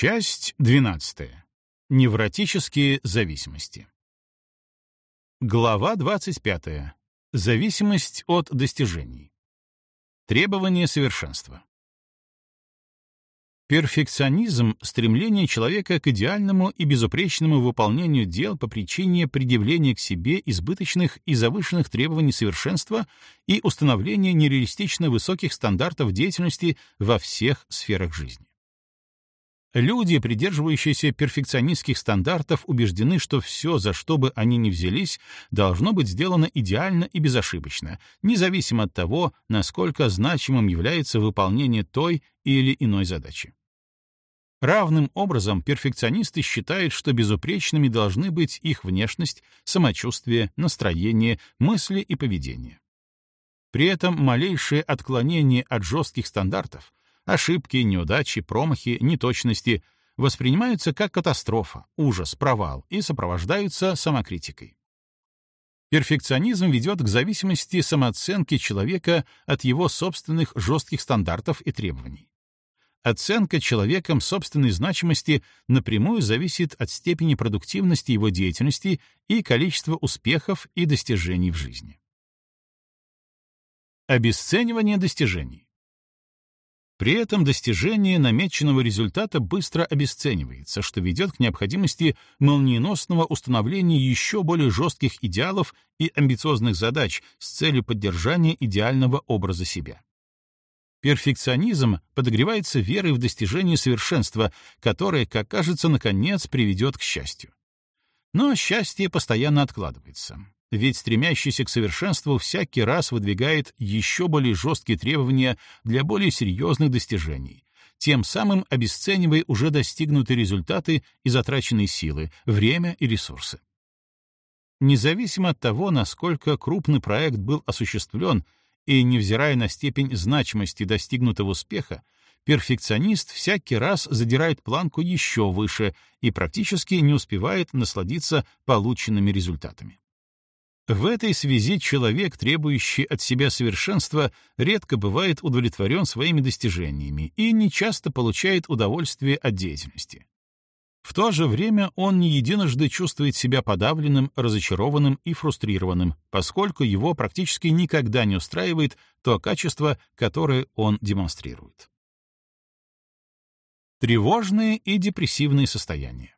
Часть 12. Невротические зависимости. Глава 25. Зависимость от достижений. Требование совершенства. Перфекционизм — стремление человека к идеальному и безупречному выполнению дел по причине предъявления к себе избыточных и завышенных требований совершенства и установления нереалистично высоких стандартов деятельности во всех сферах жизни. Люди, придерживающиеся перфекционистских стандартов, убеждены, что все, за что бы они ни взялись, должно быть сделано идеально и безошибочно, независимо от того, насколько значимым является выполнение той или иной задачи. Равным образом перфекционисты считают, что безупречными должны быть их внешность, самочувствие, настроение, мысли и поведение. При этом малейшее отклонение от жестких стандартов Ошибки, неудачи, промахи, неточности воспринимаются как катастрофа, ужас, провал и сопровождаются самокритикой. Перфекционизм ведет к зависимости самооценки человека от его собственных жестких стандартов и требований. Оценка человеком собственной значимости напрямую зависит от степени продуктивности его деятельности и количества успехов и достижений в жизни. Обесценивание достижений. При этом достижение намеченного результата быстро обесценивается, что ведет к необходимости молниеносного установления еще более жестких идеалов и амбициозных задач с целью поддержания идеального образа себя. Перфекционизм подогревается верой в достижение совершенства, которое, как кажется, наконец приведет к счастью. Но счастье постоянно откладывается ведь стремящийся к совершенству всякий раз выдвигает еще более жесткие требования для более серьезных достижений, тем самым обесценивая уже достигнутые результаты и затраченные силы, время и ресурсы. Независимо от того, насколько крупный проект был осуществлен, и невзирая на степень значимости достигнутого успеха, перфекционист всякий раз задирает планку еще выше и практически не успевает насладиться полученными результатами. В этой связи человек, требующий от себя совершенства, редко бывает удовлетворен своими достижениями и нечасто получает удовольствие от деятельности. В то же время он не единожды чувствует себя подавленным, разочарованным и фрустрированным, поскольку его практически никогда не устраивает то качество, которое он демонстрирует. Тревожные и депрессивные состояния.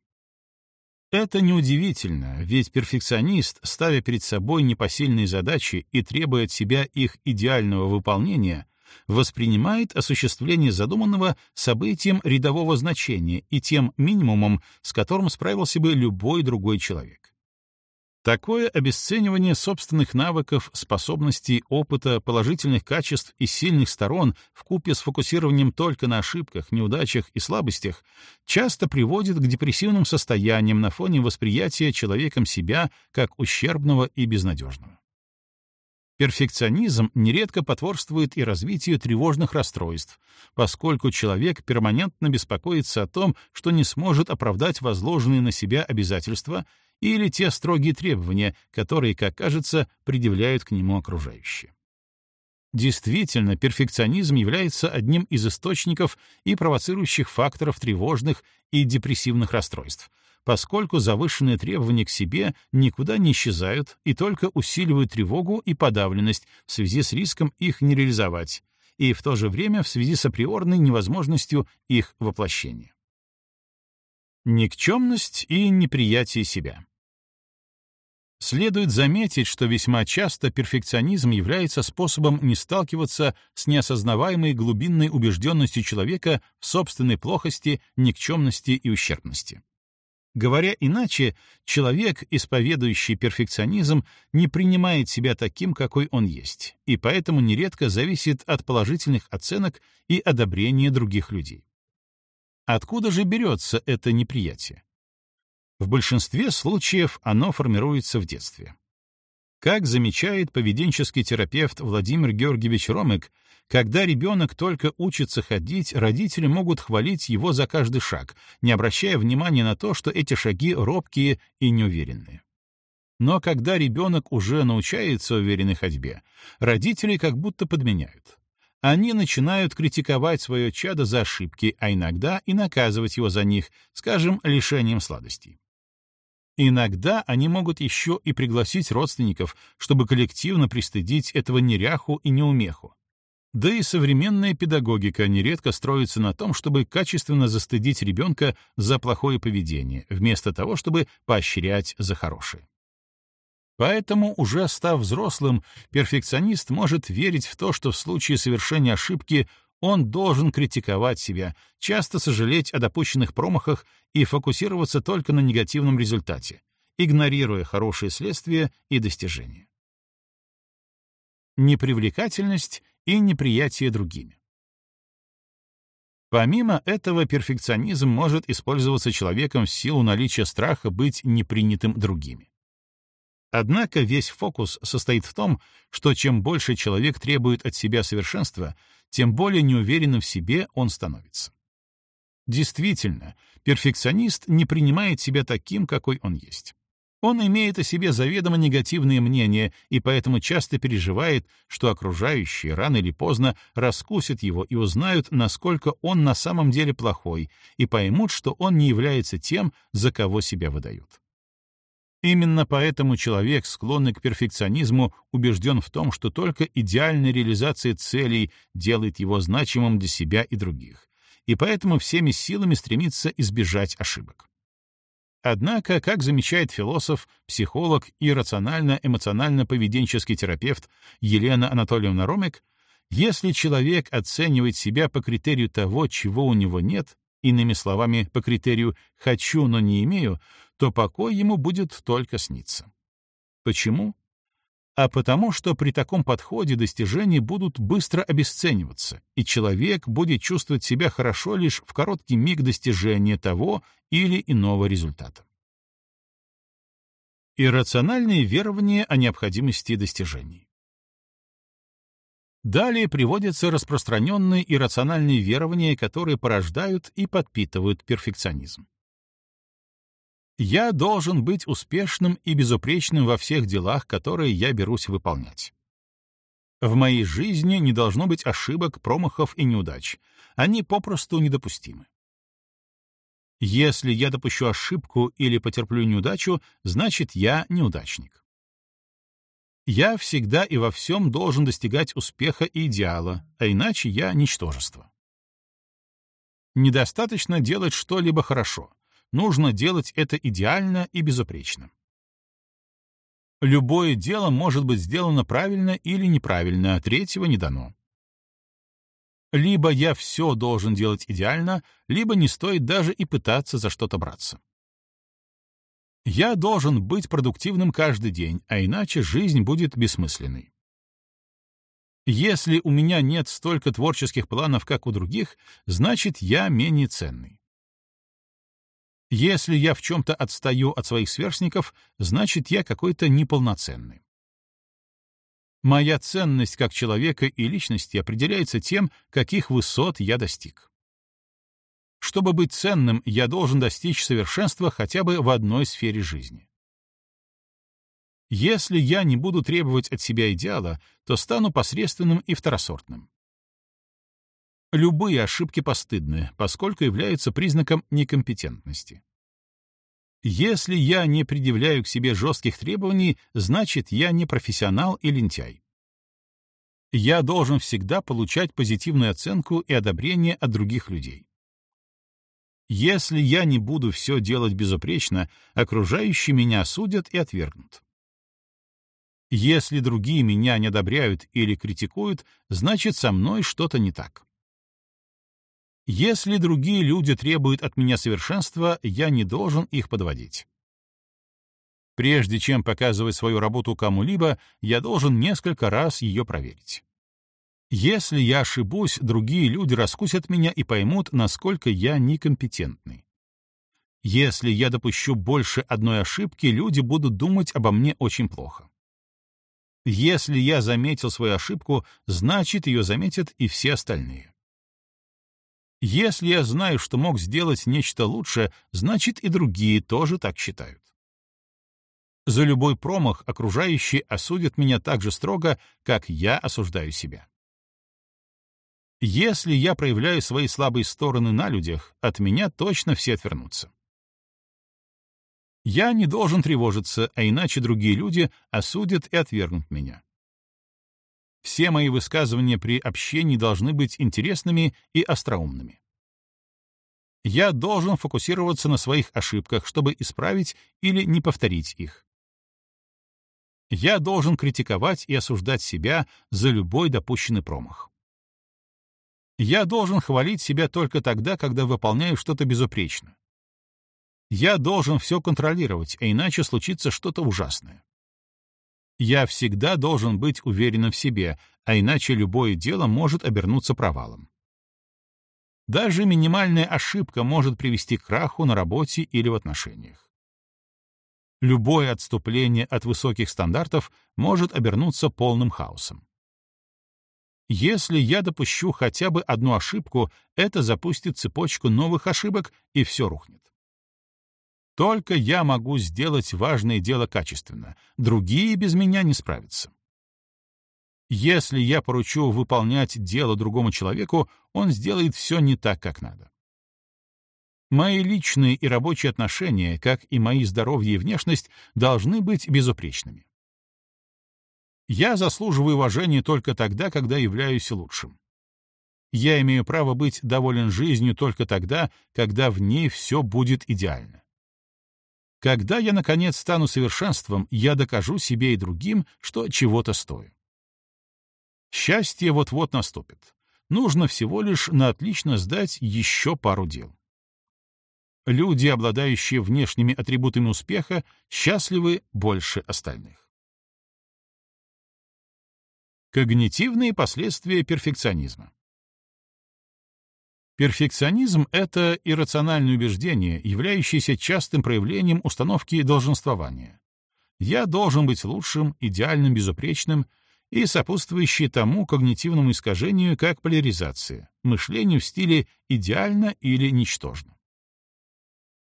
Это неудивительно, ведь перфекционист, ставя перед собой непосильные задачи и требуя от себя их идеального выполнения, воспринимает осуществление задуманного событием рядового значения и тем минимумом, с которым справился бы любой другой человек. Такое обесценивание собственных навыков, способностей, опыта, положительных качеств и сильных сторон вкупе с фокусированием только на ошибках, неудачах и слабостях часто приводит к депрессивным состояниям на фоне восприятия человеком себя как ущербного и безнадежного. Перфекционизм нередко потворствует и развитию тревожных расстройств, поскольку человек перманентно беспокоится о том, что не сможет оправдать возложенные на себя обязательства или те строгие требования, которые, как кажется, предъявляют к нему окружающие. Действительно, перфекционизм является одним из источников и провоцирующих факторов тревожных и депрессивных расстройств, поскольку завышенные требования к себе никуда не исчезают и только усиливают тревогу и подавленность в связи с риском их не реализовать, и в то же время в связи с априорной невозможностью их воплощения. Никчемность и неприятие себя. Следует заметить, что весьма часто перфекционизм является способом не сталкиваться с неосознаваемой глубинной убежденностью человека в собственной плохости, никчемности и ущербности. Говоря иначе, человек, исповедующий перфекционизм, не принимает себя таким, какой он есть, и поэтому нередко зависит от положительных оценок и одобрения других людей. Откуда же берется это неприятие? В большинстве случаев оно формируется в детстве. Как замечает поведенческий терапевт Владимир Георгиевич Ромек, когда ребенок только учится ходить, родители могут хвалить его за каждый шаг, не обращая внимания на то, что эти шаги робкие и неуверенные. Но когда ребенок уже научается уверенной ходьбе, родители как будто подменяют. они начинают критиковать свое чадо за ошибки, а иногда и наказывать его за них, скажем, лишением сладостей. Иногда они могут еще и пригласить родственников, чтобы коллективно пристыдить этого неряху и неумеху. Да и современная педагогика нередко строится на том, чтобы качественно застыдить ребенка за плохое поведение, вместо того, чтобы поощрять за хорошее. Поэтому, уже став взрослым, перфекционист может верить в то, что в случае совершения ошибки он должен критиковать себя, часто сожалеть о допущенных промахах и фокусироваться только на негативном результате, игнорируя хорошие следствия и достижения. Непривлекательность и неприятие другими. Помимо этого, перфекционизм может использоваться человеком в силу наличия страха быть непринятым другими. Однако весь фокус состоит в том, что чем больше человек требует от себя совершенства, тем более неуверенным в себе он становится. Действительно, перфекционист не принимает себя таким, какой он есть. Он имеет о себе заведомо негативные мнения и поэтому часто переживает, что окружающие рано или поздно раскусят его и узнают, насколько он на самом деле плохой, и поймут, что он не является тем, за кого себя выдают. Именно поэтому человек, склонный к перфекционизму, убежден в том, что только идеальная реализация целей делает его значимым для себя и других, и поэтому всеми силами стремится избежать ошибок. Однако, как замечает философ, психолог и рационально-эмоционально-поведенческий терапевт Елена Анатольевна Ромик, если человек оценивает себя по критерию того, чего у него нет, иными словами, по критерию «хочу, но не имею», то покой ему будет только сниться. Почему? А потому что при таком подходе достижения будут быстро обесцениваться, и человек будет чувствовать себя хорошо лишь в короткий миг достижения того или иного результата. Иррациональные верования о необходимости достижений. Далее приводятся распространенные иррациональные верования, которые порождают и подпитывают перфекционизм. Я должен быть успешным и безупречным во всех делах, которые я берусь выполнять. В моей жизни не должно быть ошибок, промахов и неудач. Они попросту недопустимы. Если я допущу ошибку или потерплю неудачу, значит, я неудачник. Я всегда и во всем должен достигать успеха и идеала, а иначе я ничтожество. Недостаточно делать что-либо хорошо нужно делать это идеально и безупречно. Любое дело может быть сделано правильно или неправильно, а третьего не дано. Либо я все должен делать идеально, либо не стоит даже и пытаться за что-то браться. Я должен быть продуктивным каждый день, а иначе жизнь будет бессмысленной. Если у меня нет столько творческих планов, как у других, значит, я менее ценный. Если я в чем-то отстаю от своих сверстников, значит, я какой-то неполноценный. Моя ценность как человека и личности определяется тем, каких высот я достиг. Чтобы быть ценным, я должен достичь совершенства хотя бы в одной сфере жизни. Если я не буду требовать от себя идеала, то стану посредственным и второсортным. Любые ошибки постыдны, поскольку являются признаком некомпетентности. Если я не предъявляю к себе жестких требований, значит, я не профессионал и лентяй. Я должен всегда получать позитивную оценку и одобрение от других людей. Если я не буду все делать безупречно, окружающие меня осудят и отвергнут. Если другие меня не одобряют или критикуют, значит, со мной что-то не так. Если другие люди требуют от меня совершенства, я не должен их подводить. Прежде чем показывать свою работу кому-либо, я должен несколько раз ее проверить. Если я ошибусь, другие люди раскусят меня и поймут, насколько я некомпетентный. Если я допущу больше одной ошибки, люди будут думать обо мне очень плохо. Если я заметил свою ошибку, значит, ее заметят и все остальные. Если я знаю, что мог сделать нечто лучше, значит и другие тоже так считают. За любой промах окружающие осудят меня так же строго, как я осуждаю себя. Если я проявляю свои слабые стороны на людях, от меня точно все отвернутся. Я не должен тревожиться, а иначе другие люди осудят и отвергнут меня. Все мои высказывания при общении должны быть интересными и остроумными. Я должен фокусироваться на своих ошибках, чтобы исправить или не повторить их. Я должен критиковать и осуждать себя за любой допущенный промах. Я должен хвалить себя только тогда, когда выполняю что-то безупречно. Я должен все контролировать, а иначе случится что-то ужасное. Я всегда должен быть уверенным в себе, а иначе любое дело может обернуться провалом. Даже минимальная ошибка может привести к краху на работе или в отношениях. Любое отступление от высоких стандартов может обернуться полным хаосом. Если я допущу хотя бы одну ошибку, это запустит цепочку новых ошибок, и все рухнет. Только я могу сделать важное дело качественно, другие без меня не справятся. Если я поручу выполнять дело другому человеку, он сделает все не так, как надо. Мои личные и рабочие отношения, как и мои здоровье и внешность, должны быть безупречными. Я заслуживаю уважения только тогда, когда являюсь лучшим. Я имею право быть доволен жизнью только тогда, когда в ней все будет идеально. Когда я, наконец, стану совершенством, я докажу себе и другим, что чего-то стою. Счастье вот-вот наступит. Нужно всего лишь на отлично сдать еще пару дел. Люди, обладающие внешними атрибутами успеха, счастливы больше остальных. Когнитивные последствия перфекционизма. Перфекционизм — это иррациональное убеждение, являющееся частым проявлением установки долженствования. Я должен быть лучшим, идеальным, безупречным и сопутствующее тому когнитивному искажению как поляризация, мышлению в стиле «идеально» или «ничтожно».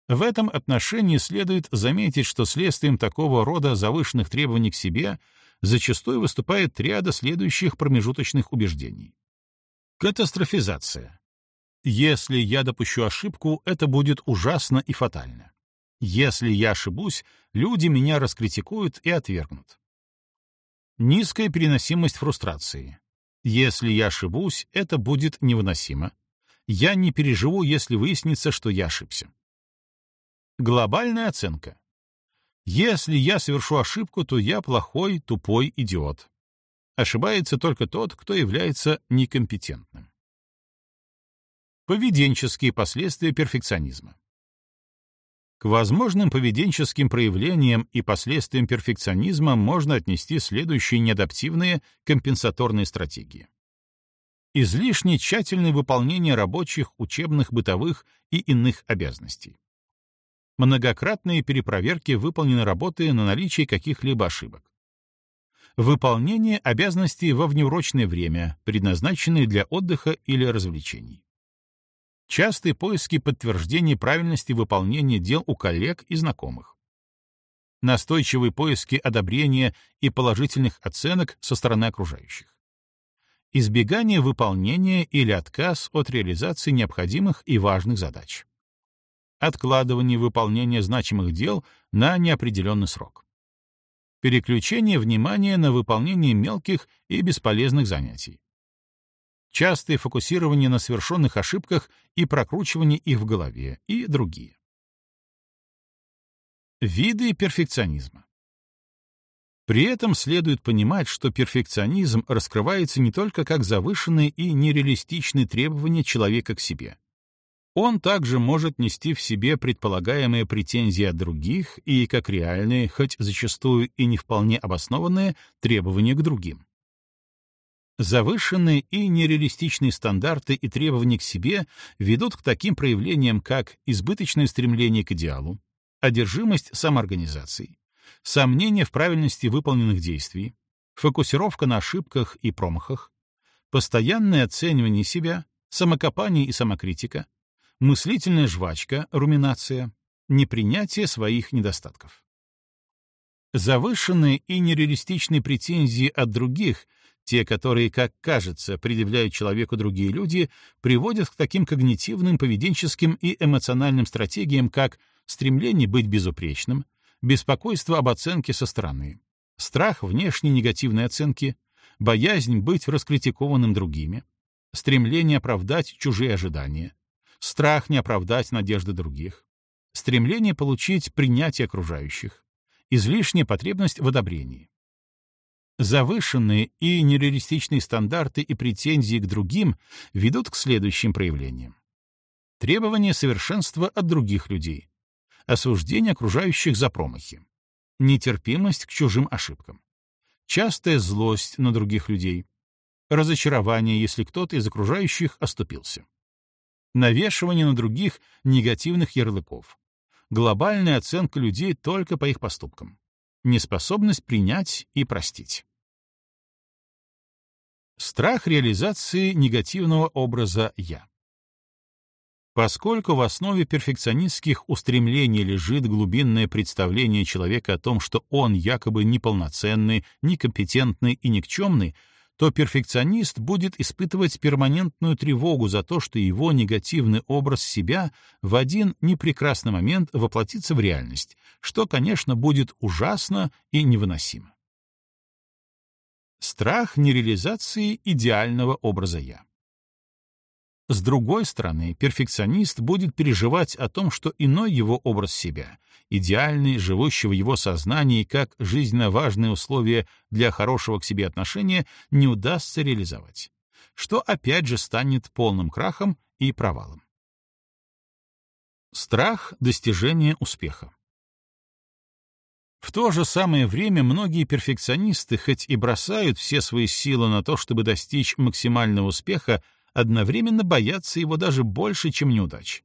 В этом отношении следует заметить, что следствием такого рода завышенных требований к себе зачастую выступает ряда следующих промежуточных убеждений. Катастрофизация. Если я допущу ошибку, это будет ужасно и фатально. Если я ошибусь, люди меня раскритикуют и отвергнут. Низкая переносимость фрустрации. Если я ошибусь, это будет невыносимо. Я не переживу, если выяснится, что я ошибся. Глобальная оценка. Если я совершу ошибку, то я плохой, тупой идиот. Ошибается только тот, кто является некомпетентным. Поведенческие последствия перфекционизма. К возможным поведенческим проявлениям и последствиям перфекционизма можно отнести следующие неадаптивные компенсаторные стратегии. Излишне тщательное выполнение рабочих, учебных, бытовых и иных обязанностей многократные перепроверки выполненной работы на наличие каких-либо ошибок. Выполнение обязанностей во внеурочное время, предназначенные для отдыха или развлечений. Частые поиски подтверждения правильности выполнения дел у коллег и знакомых. Настойчивые поиски одобрения и положительных оценок со стороны окружающих. Избегание выполнения или отказ от реализации необходимых и важных задач откладывание выполнения значимых дел на неопределенный срок. Переключение внимания на выполнение мелких и бесполезных занятий. Частое фокусирование на совершенных ошибках и прокручивание их в голове и другие. Виды перфекционизма. При этом следует понимать, что перфекционизм раскрывается не только как завышенные и нереалистичные требования человека к себе, он также может нести в себе предполагаемые претензии от других и, как реальные, хоть зачастую и не вполне обоснованные, требования к другим. Завышенные и нереалистичные стандарты и требования к себе ведут к таким проявлениям, как избыточное стремление к идеалу, одержимость самоорганизацией, сомнение в правильности выполненных действий, фокусировка на ошибках и промахах, постоянное оценивание себя, самокопание и самокритика, мыслительная жвачка, руминация, непринятие своих недостатков. Завышенные и нереалистичные претензии от других те, которые, как кажется, предъявляют человеку другие люди, приводят к таким когнитивным, поведенческим и эмоциональным стратегиям, как стремление быть безупречным, беспокойство об оценке со стороны, страх внешней негативной оценки, боязнь быть раскритикованным другими, стремление оправдать чужие ожидания, страх не оправдать надежды других, стремление получить принятие окружающих, излишняя потребность в одобрении. Завышенные и нереалистичные стандарты и претензии к другим ведут к следующим проявлениям. Требование совершенства от других людей, осуждение окружающих за промахи, нетерпимость к чужим ошибкам, частая злость на других людей, разочарование, если кто-то из окружающих оступился, навешивание на других негативных ярлыков, глобальная оценка людей только по их поступкам, неспособность принять и простить. Страх реализации негативного образа «я». Поскольку в основе перфекционистских устремлений лежит глубинное представление человека о том, что он якобы неполноценный, некомпетентный и никчемный, то перфекционист будет испытывать перманентную тревогу за то, что его негативный образ себя в один непрекрасный момент воплотится в реальность, что, конечно, будет ужасно и невыносимо. Страх нереализации идеального образа «я». С другой стороны, перфекционист будет переживать о том, что иной его образ себя, идеальный, живущий в его сознании как жизненно важное условие для хорошего к себе отношения, не удастся реализовать, что опять же станет полным крахом и провалом. Страх достижения успеха. В то же самое время многие перфекционисты, хоть и бросают все свои силы на то, чтобы достичь максимального успеха, одновременно боятся его даже больше, чем неудач.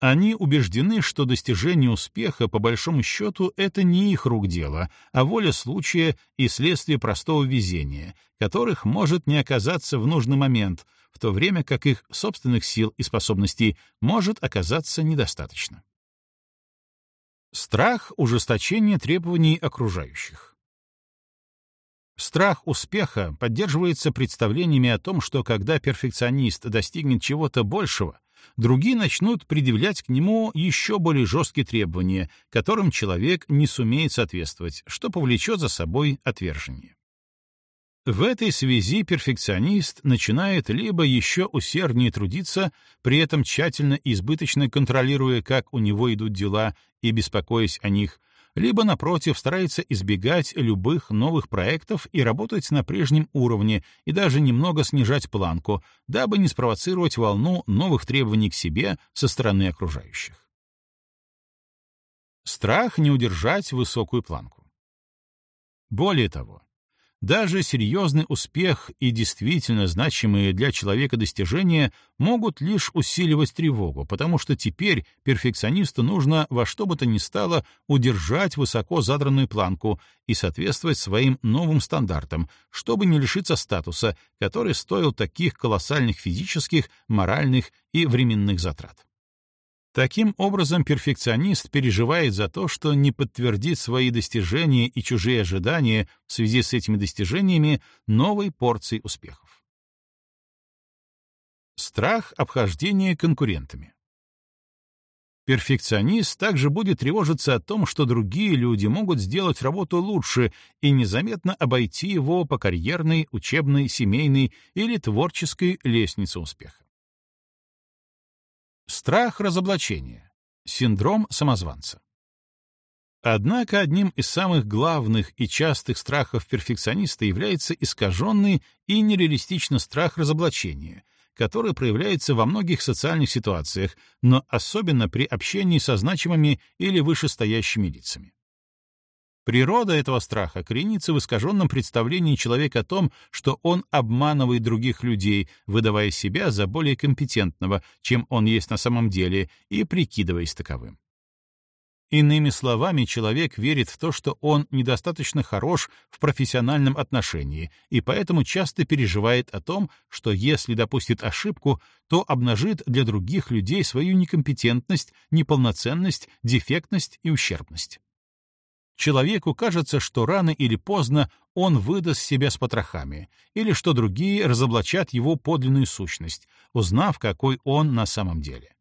Они убеждены, что достижение успеха, по большому счету, это не их рук дело, а воля случая и следствие простого везения, которых может не оказаться в нужный момент, в то время как их собственных сил и способностей может оказаться недостаточно. Страх ужесточения требований окружающих. Страх успеха поддерживается представлениями о том, что когда перфекционист достигнет чего-то большего, другие начнут предъявлять к нему еще более жесткие требования, которым человек не сумеет соответствовать, что повлечет за собой отвержение. В этой связи перфекционист начинает либо еще усерднее трудиться, при этом тщательно и избыточно контролируя, как у него идут дела, и беспокоясь о них, либо, напротив, старается избегать любых новых проектов и работать на прежнем уровне и даже немного снижать планку, дабы не спровоцировать волну новых требований к себе со стороны окружающих. Страх не удержать высокую планку. Более того, даже серьезный успех и действительно значимые для человека достижения могут лишь усиливать тревогу, потому что теперь перфекционисту нужно во что бы то ни стало удержать высоко задранную планку и соответствовать своим новым стандартам, чтобы не лишиться статуса, который стоил таких колоссальных физических, моральных и временных затрат. Таким образом, перфекционист переживает за то, что не подтвердит свои достижения и чужие ожидания в связи с этими достижениями новой порцией успехов. Страх обхождения конкурентами. Перфекционист также будет тревожиться о том, что другие люди могут сделать работу лучше и незаметно обойти его по карьерной, учебной, семейной или творческой лестнице успеха. Страх разоблачения. Синдром самозванца. Однако одним из самых главных и частых страхов перфекциониста является искаженный и нереалистичный страх разоблачения, который проявляется во многих социальных ситуациях, но особенно при общении со значимыми или вышестоящими лицами. Природа этого страха коренится в искаженном представлении человека о том, что он обманывает других людей, выдавая себя за более компетентного, чем он есть на самом деле, и прикидываясь таковым. Иными словами, человек верит в то, что он недостаточно хорош в профессиональном отношении, и поэтому часто переживает о том, что если допустит ошибку, то обнажит для других людей свою некомпетентность, неполноценность, дефектность и ущербность. Человеку кажется, что рано или поздно он выдаст себя с потрохами, или что другие разоблачат его подлинную сущность, узнав, какой он на самом деле.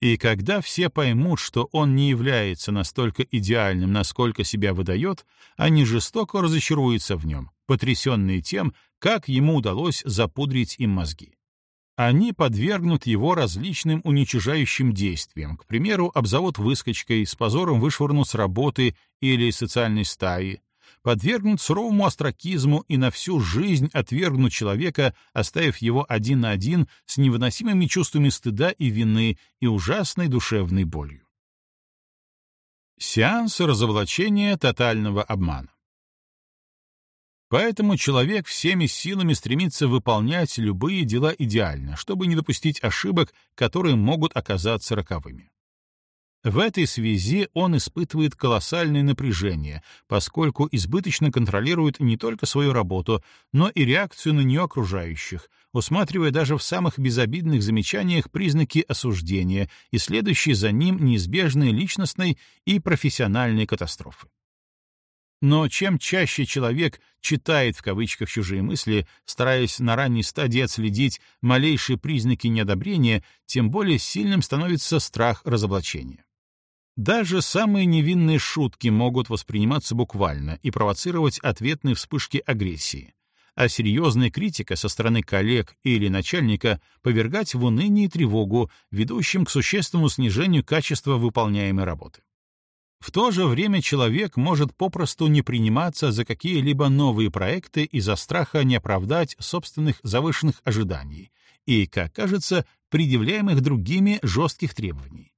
И когда все поймут, что он не является настолько идеальным, насколько себя выдает, они жестоко разочаруются в нем, потрясенные тем, как ему удалось запудрить им мозги. Они подвергнут его различным уничижающим действиям, к примеру, обзовут выскочкой, с позором вышвырнут с работы или социальной стаи, подвергнут суровому остракизму и на всю жизнь отвергнут человека, оставив его один на один с невыносимыми чувствами стыда и вины и ужасной душевной болью. Сеанс разоблачения тотального обмана. Поэтому человек всеми силами стремится выполнять любые дела идеально, чтобы не допустить ошибок, которые могут оказаться роковыми. В этой связи он испытывает колоссальное напряжение, поскольку избыточно контролирует не только свою работу, но и реакцию на нее окружающих, усматривая даже в самых безобидных замечаниях признаки осуждения и следующие за ним неизбежные личностной и профессиональной катастрофы. Но чем чаще человек читает в кавычках чужие мысли, стараясь на ранней стадии отследить малейшие признаки неодобрения, тем более сильным становится страх разоблачения. Даже самые невинные шутки могут восприниматься буквально и провоцировать ответные вспышки агрессии, а серьезная критика со стороны коллег или начальника повергать в уныние и тревогу, ведущим к существенному снижению качества выполняемой работы. В то же время человек может попросту не приниматься за какие-либо новые проекты из-за страха не оправдать собственных завышенных ожиданий и, как кажется, предъявляемых другими жестких требований.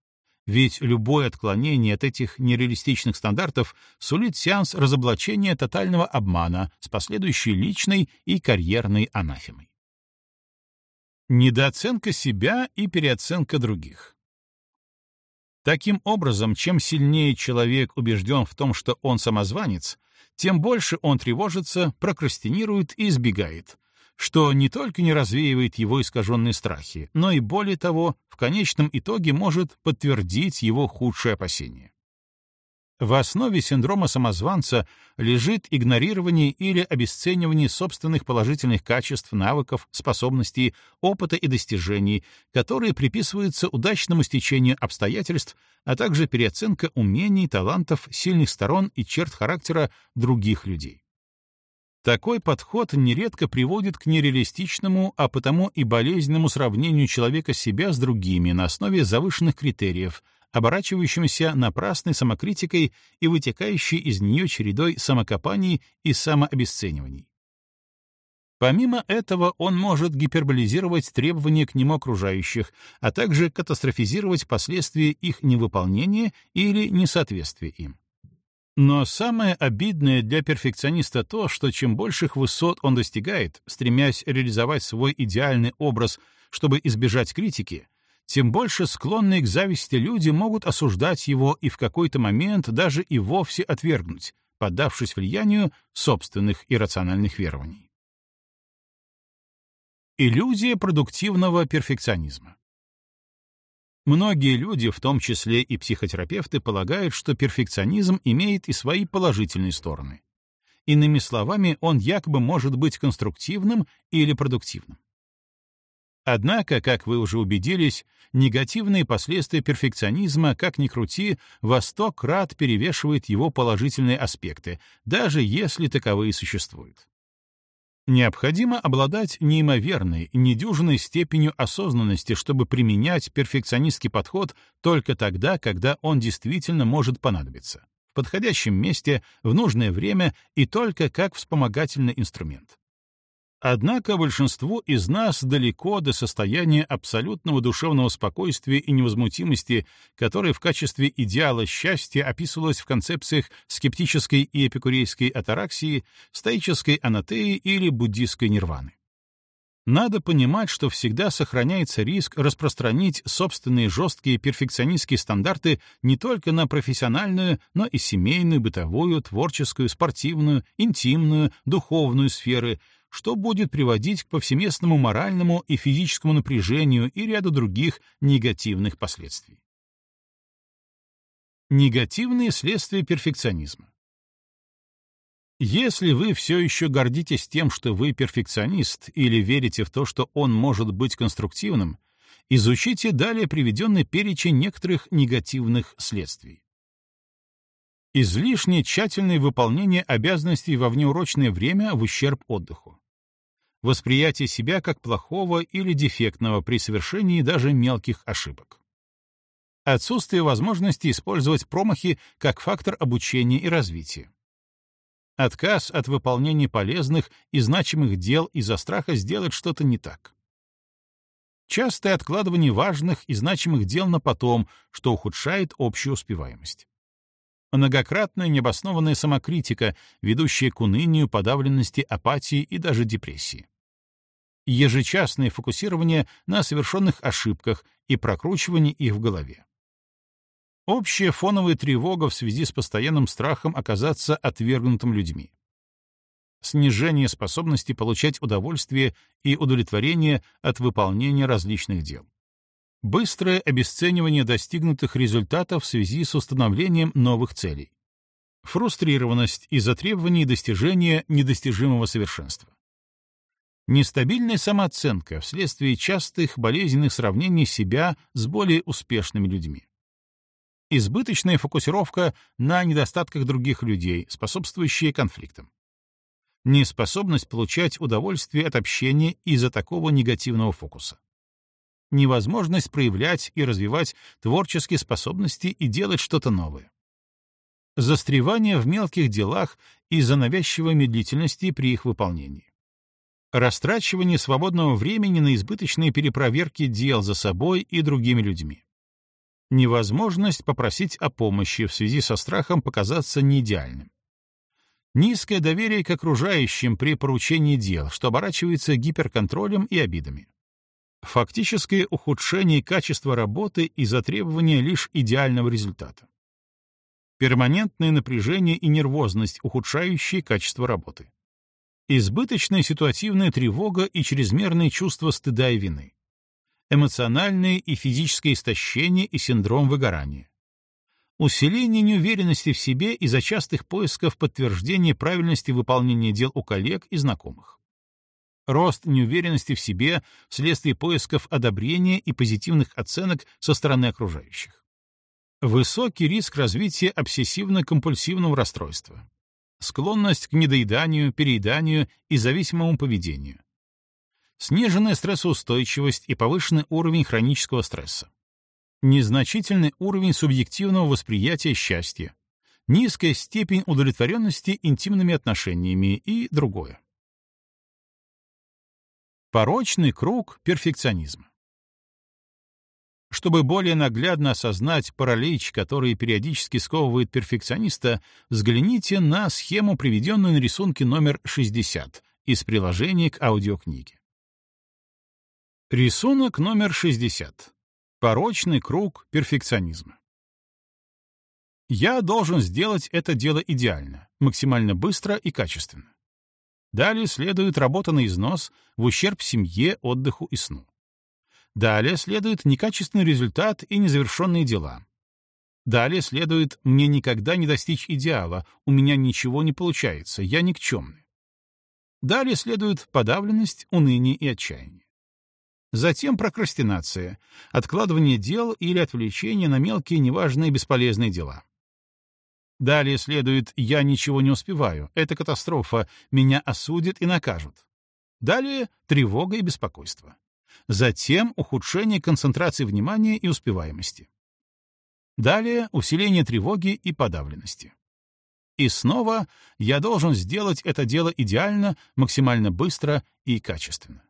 Ведь любое отклонение от этих нереалистичных стандартов сулит сеанс разоблачения тотального обмана с последующей личной и карьерной анафемой. Недооценка себя и переоценка других. Таким образом, чем сильнее человек убежден в том, что он самозванец, тем больше он тревожится, прокрастинирует и избегает, что не только не развеивает его искаженные страхи, но и, более того, в конечном итоге может подтвердить его худшие опасения. В основе синдрома самозванца лежит игнорирование или обесценивание собственных положительных качеств, навыков, способностей, опыта и достижений, которые приписываются удачному стечению обстоятельств, а также переоценка умений, талантов, сильных сторон и черт характера других людей. Такой подход нередко приводит к нереалистичному, а потому и болезненному сравнению человека себя с другими на основе завышенных критериев — оборачивающимся напрасной самокритикой и вытекающей из нее чередой самокопаний и самообесцениваний. Помимо этого, он может гиперболизировать требования к нему окружающих, а также катастрофизировать последствия их невыполнения или несоответствия им. Но самое обидное для перфекциониста то, что чем больших высот он достигает, стремясь реализовать свой идеальный образ, чтобы избежать критики, тем больше склонные к зависти люди могут осуждать его и в какой-то момент даже и вовсе отвергнуть, поддавшись влиянию собственных иррациональных верований. Иллюзия продуктивного перфекционизма. Многие люди, в том числе и психотерапевты, полагают, что перфекционизм имеет и свои положительные стороны. Иными словами, он якобы может быть конструктивным или продуктивным. Однако, как вы уже убедились, негативные последствия перфекционизма, как ни крути, во сто крат перевешивают его положительные аспекты, даже если таковые существуют. Необходимо обладать неимоверной, недюжинной степенью осознанности, чтобы применять перфекционистский подход только тогда, когда он действительно может понадобиться, в подходящем месте, в нужное время и только как вспомогательный инструмент. Однако большинству из нас далеко до состояния абсолютного душевного спокойствия и невозмутимости, которое в качестве идеала счастья описывалось в концепциях скептической и эпикурейской атараксии, стоической анатеи или буддийской нирваны. Надо понимать, что всегда сохраняется риск распространить собственные жесткие перфекционистские стандарты не только на профессиональную, но и семейную, бытовую, творческую, спортивную, интимную, духовную сферы, что будет приводить к повсеместному моральному и физическому напряжению и ряду других негативных последствий. Негативные следствия перфекционизма. Если вы все еще гордитесь тем, что вы перфекционист, или верите в то, что он может быть конструктивным, изучите далее приведенный перечень некоторых негативных следствий. Излишне тщательное выполнение обязанностей во внеурочное время в ущерб отдыху. Восприятие себя как плохого или дефектного при совершении даже мелких ошибок. Отсутствие возможности использовать промахи как фактор обучения и развития. Отказ от выполнения полезных и значимых дел из-за страха сделать что-то не так. Частое откладывание важных и значимых дел на потом, что ухудшает общую успеваемость. Многократная необоснованная самокритика, ведущая к унынию, подавленности, апатии и даже депрессии. Ежечасное фокусирование на совершенных ошибках и прокручивание их в голове. Общая фоновая тревога в связи с постоянным страхом оказаться отвергнутым людьми. Снижение способности получать удовольствие и удовлетворение от выполнения различных дел. Быстрое обесценивание достигнутых результатов в связи с установлением новых целей. Фрустрированность из-за требований достижения недостижимого совершенства. Нестабильная самооценка вследствие частых болезненных сравнений себя с более успешными людьми избыточная фокусировка на недостатках других людей, способствующие конфликтам. Неспособность получать удовольствие от общения из-за такого негативного фокуса. Невозможность проявлять и развивать творческие способности и делать что-то новое. Застревание в мелких делах из-за навязчивой медлительности при их выполнении. Растрачивание свободного времени на избыточные перепроверки дел за собой и другими людьми невозможность попросить о помощи в связи со страхом показаться неидеальным. Низкое доверие к окружающим при поручении дел, что оборачивается гиперконтролем и обидами. Фактическое ухудшение качества работы из-за требования лишь идеального результата. Перманентное напряжение и нервозность, ухудшающие качество работы. Избыточная ситуативная тревога и чрезмерное чувство стыда и вины эмоциональное и физическое истощение и синдром выгорания. Усиление неуверенности в себе из-за частых поисков подтверждения правильности выполнения дел у коллег и знакомых. Рост неуверенности в себе вследствие поисков одобрения и позитивных оценок со стороны окружающих. Высокий риск развития обсессивно-компульсивного расстройства. Склонность к недоеданию, перееданию и зависимому поведению сниженная стрессоустойчивость и повышенный уровень хронического стресса, незначительный уровень субъективного восприятия счастья, низкая степень удовлетворенности интимными отношениями и другое. Порочный круг перфекционизма. Чтобы более наглядно осознать паралич, который периодически сковывает перфекциониста, взгляните на схему, приведенную на рисунке номер 60 из приложения к аудиокниге. Рисунок номер 60. Порочный круг перфекционизма. Я должен сделать это дело идеально, максимально быстро и качественно. Далее следует работа на износ в ущерб семье, отдыху и сну. Далее следует некачественный результат и незавершенные дела. Далее следует «мне никогда не достичь идеала, у меня ничего не получается, я никчемный». Далее следует подавленность, уныние и отчаяние. Затем прокрастинация, откладывание дел или отвлечение на мелкие неважные бесполезные дела. Далее следует «я ничего не успеваю», это катастрофа, меня осудят и накажут. Далее тревога и беспокойство. Затем ухудшение концентрации внимания и успеваемости. Далее усиление тревоги и подавленности. И снова я должен сделать это дело идеально, максимально быстро и качественно.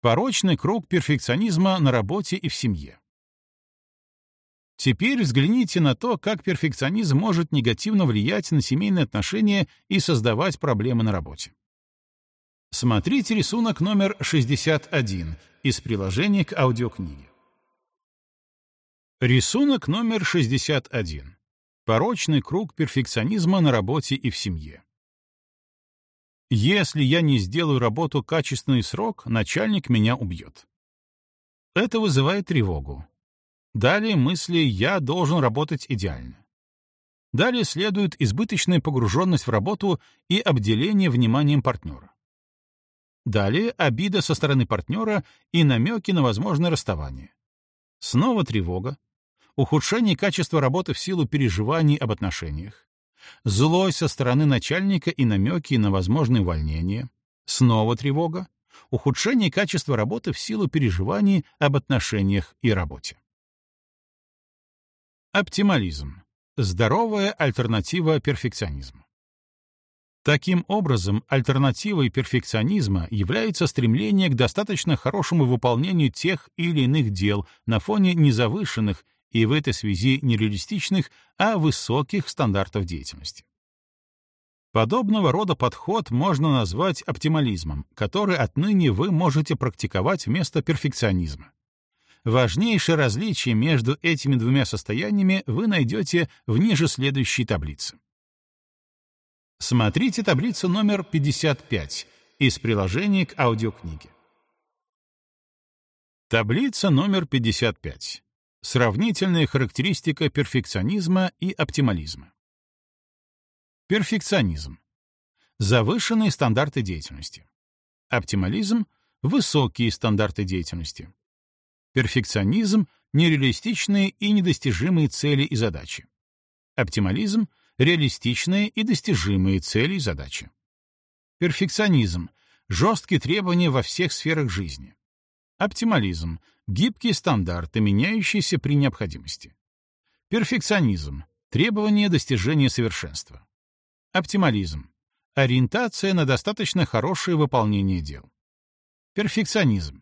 Порочный круг перфекционизма на работе и в семье. Теперь взгляните на то, как перфекционизм может негативно влиять на семейные отношения и создавать проблемы на работе. Смотрите рисунок номер 61 из приложения к аудиокниге. Рисунок номер 61. Порочный круг перфекционизма на работе и в семье. Если я не сделаю работу качественный срок, начальник меня убьет. Это вызывает тревогу. Далее мысли «я должен работать идеально». Далее следует избыточная погруженность в работу и обделение вниманием партнера. Далее обида со стороны партнера и намеки на возможное расставание. Снова тревога, ухудшение качества работы в силу переживаний об отношениях, злость со стороны начальника и намеки на возможное увольнение, снова тревога, ухудшение качества работы в силу переживаний об отношениях и работе. Оптимализм. Здоровая альтернатива перфекционизму. Таким образом, альтернативой перфекционизма является стремление к достаточно хорошему выполнению тех или иных дел на фоне незавышенных и в этой связи не реалистичных, а высоких стандартов деятельности. Подобного рода подход можно назвать оптимализмом, который отныне вы можете практиковать вместо перфекционизма. Важнейшее различие между этими двумя состояниями вы найдете в ниже следующей таблице. Смотрите таблицу номер 55 из приложения к аудиокниге. Таблица номер 55. Сравнительная характеристика перфекционизма и оптимализма. Перфекционизм. Завышенные стандарты деятельности. Оптимализм — высокие стандарты деятельности. Перфекционизм — нереалистичные и недостижимые цели и задачи. Оптимализм — реалистичные и достижимые цели и задачи. Перфекционизм — жесткие требования во всех сферах жизни. Оптимализм — гибкие стандарты, меняющиеся при необходимости. Перфекционизм — требования достижения совершенства. Оптимализм — ориентация на достаточно хорошее выполнение дел. Перфекционизм —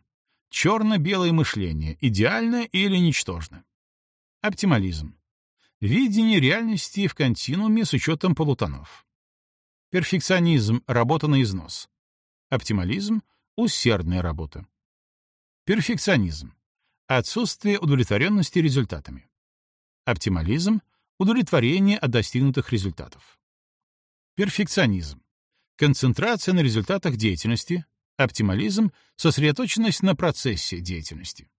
черно-белое мышление, идеально или ничтожно. Оптимализм — видение реальности в континууме с учетом полутонов. Перфекционизм — работа на износ. Оптимализм — усердная работа. Перфекционизм — отсутствие удовлетворенности результатами. Оптимализм — удовлетворение от достигнутых результатов. Перфекционизм. Концентрация на результатах деятельности. Оптимализм — сосредоточенность на процессе деятельности.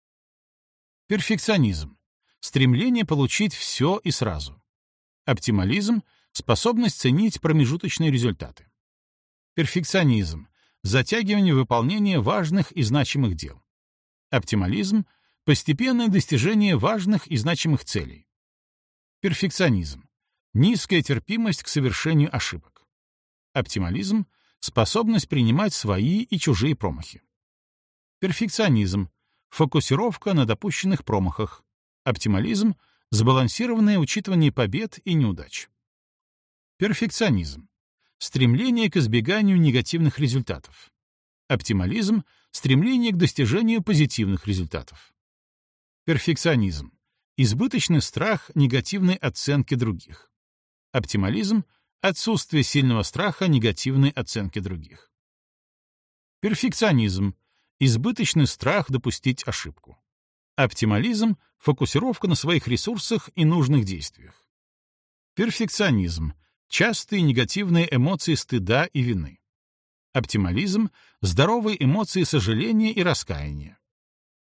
Перфекционизм. Стремление получить все и сразу. Оптимализм — способность ценить промежуточные результаты. Перфекционизм — затягивание выполнения важных и значимых дел. Оптимализм — постепенное достижение важных и значимых целей. Перфекционизм низкая терпимость к совершению ошибок. Оптимализм — способность принимать свои и чужие промахи. Перфекционизм — фокусировка на допущенных промахах. Оптимализм — сбалансированное учитывание побед и неудач. Перфекционизм — стремление к избеганию негативных результатов. Оптимализм — стремление к достижению позитивных результатов. Перфекционизм — избыточный страх негативной оценки других. Оптимализм — отсутствие сильного страха негативной оценки других. Перфекционизм — избыточный страх допустить ошибку. Оптимализм — фокусировка на своих ресурсах и нужных действиях. Перфекционизм — частые негативные эмоции стыда и вины. Оптимализм — здоровые эмоции сожаления и раскаяния.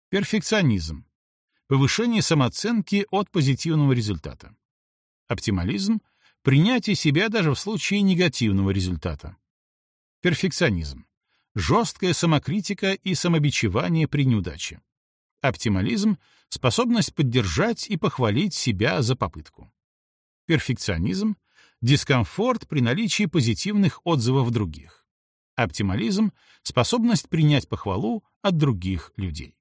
Перфекционизм — повышение самооценки от позитивного результата. Оптимализм — Принятие себя даже в случае негативного результата. Перфекционизм. Жесткая самокритика и самобичевание при неудаче. Оптимализм — способность поддержать и похвалить себя за попытку. Перфекционизм — дискомфорт при наличии позитивных отзывов других. Оптимализм — способность принять похвалу от других людей.